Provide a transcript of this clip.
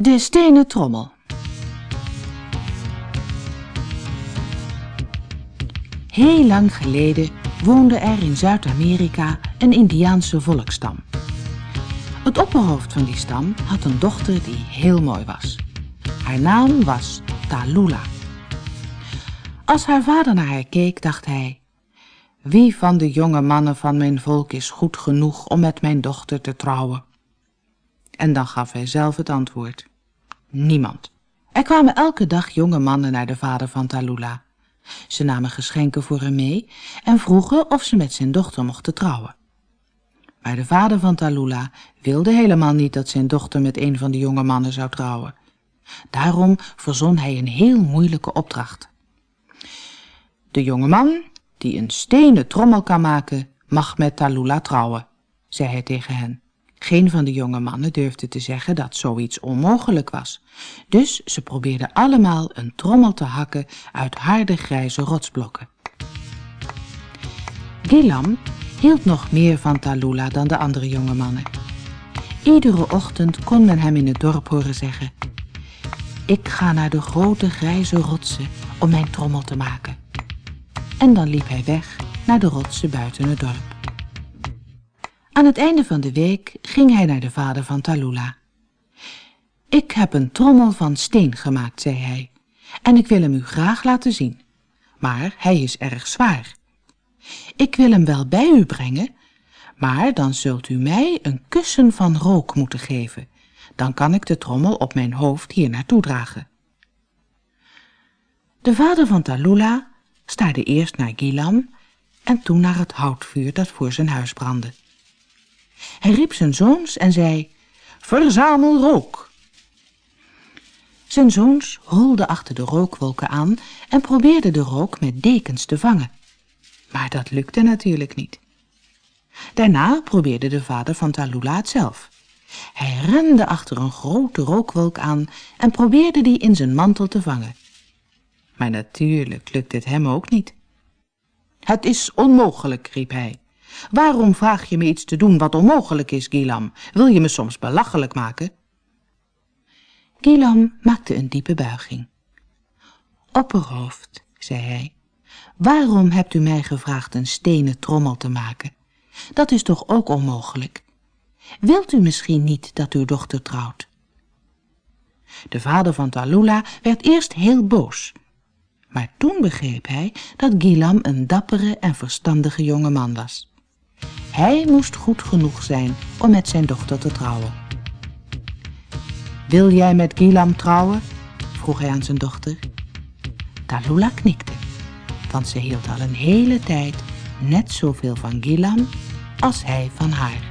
De stenen trommel. Heel lang geleden woonde er in Zuid-Amerika een Indiaanse volkstam. Het opperhoofd van die stam had een dochter die heel mooi was. Haar naam was Talula. Als haar vader naar haar keek, dacht hij... Wie van de jonge mannen van mijn volk is goed genoeg om met mijn dochter te trouwen? En dan gaf hij zelf het antwoord. Niemand. Er kwamen elke dag jonge mannen naar de vader van Talula. Ze namen geschenken voor hem mee en vroegen of ze met zijn dochter mochten trouwen. Maar de vader van Talula wilde helemaal niet dat zijn dochter met een van de jonge mannen zou trouwen. Daarom verzon hij een heel moeilijke opdracht. De jonge man, die een stenen trommel kan maken, mag met Talula trouwen, zei hij tegen hen. Geen van de jonge mannen durfde te zeggen dat zoiets onmogelijk was. Dus ze probeerden allemaal een trommel te hakken uit harde grijze rotsblokken. Gilam hield nog meer van Talula dan de andere jonge mannen. Iedere ochtend kon men hem in het dorp horen zeggen... Ik ga naar de grote grijze rotsen om mijn trommel te maken. En dan liep hij weg naar de rotsen buiten het dorp. Aan het einde van de week ging hij naar de vader van Talula. Ik heb een trommel van steen gemaakt, zei hij, en ik wil hem u graag laten zien. Maar hij is erg zwaar. Ik wil hem wel bij u brengen, maar dan zult u mij een kussen van rook moeten geven. Dan kan ik de trommel op mijn hoofd hier naartoe dragen. De vader van Talula staarde eerst naar Gilam en toen naar het houtvuur dat voor zijn huis brandde. Hij riep zijn zoons en zei, verzamel rook. Zijn zoons rolden achter de rookwolken aan en probeerden de rook met dekens te vangen. Maar dat lukte natuurlijk niet. Daarna probeerde de vader van Talula het zelf. Hij rende achter een grote rookwolk aan en probeerde die in zijn mantel te vangen. Maar natuurlijk lukte het hem ook niet. Het is onmogelijk, riep hij. Waarom vraag je me iets te doen wat onmogelijk is, Gilam? Wil je me soms belachelijk maken? Gilam maakte een diepe buiging. Opperhoofd, zei hij, waarom hebt u mij gevraagd een stenen trommel te maken? Dat is toch ook onmogelijk? Wilt u misschien niet dat uw dochter trouwt? De vader van Talula werd eerst heel boos, maar toen begreep hij dat Gilam een dappere en verstandige jonge man was. Hij moest goed genoeg zijn om met zijn dochter te trouwen. Wil jij met Gilam trouwen? vroeg hij aan zijn dochter. Talula knikte, want ze hield al een hele tijd net zoveel van Gilam als hij van haar.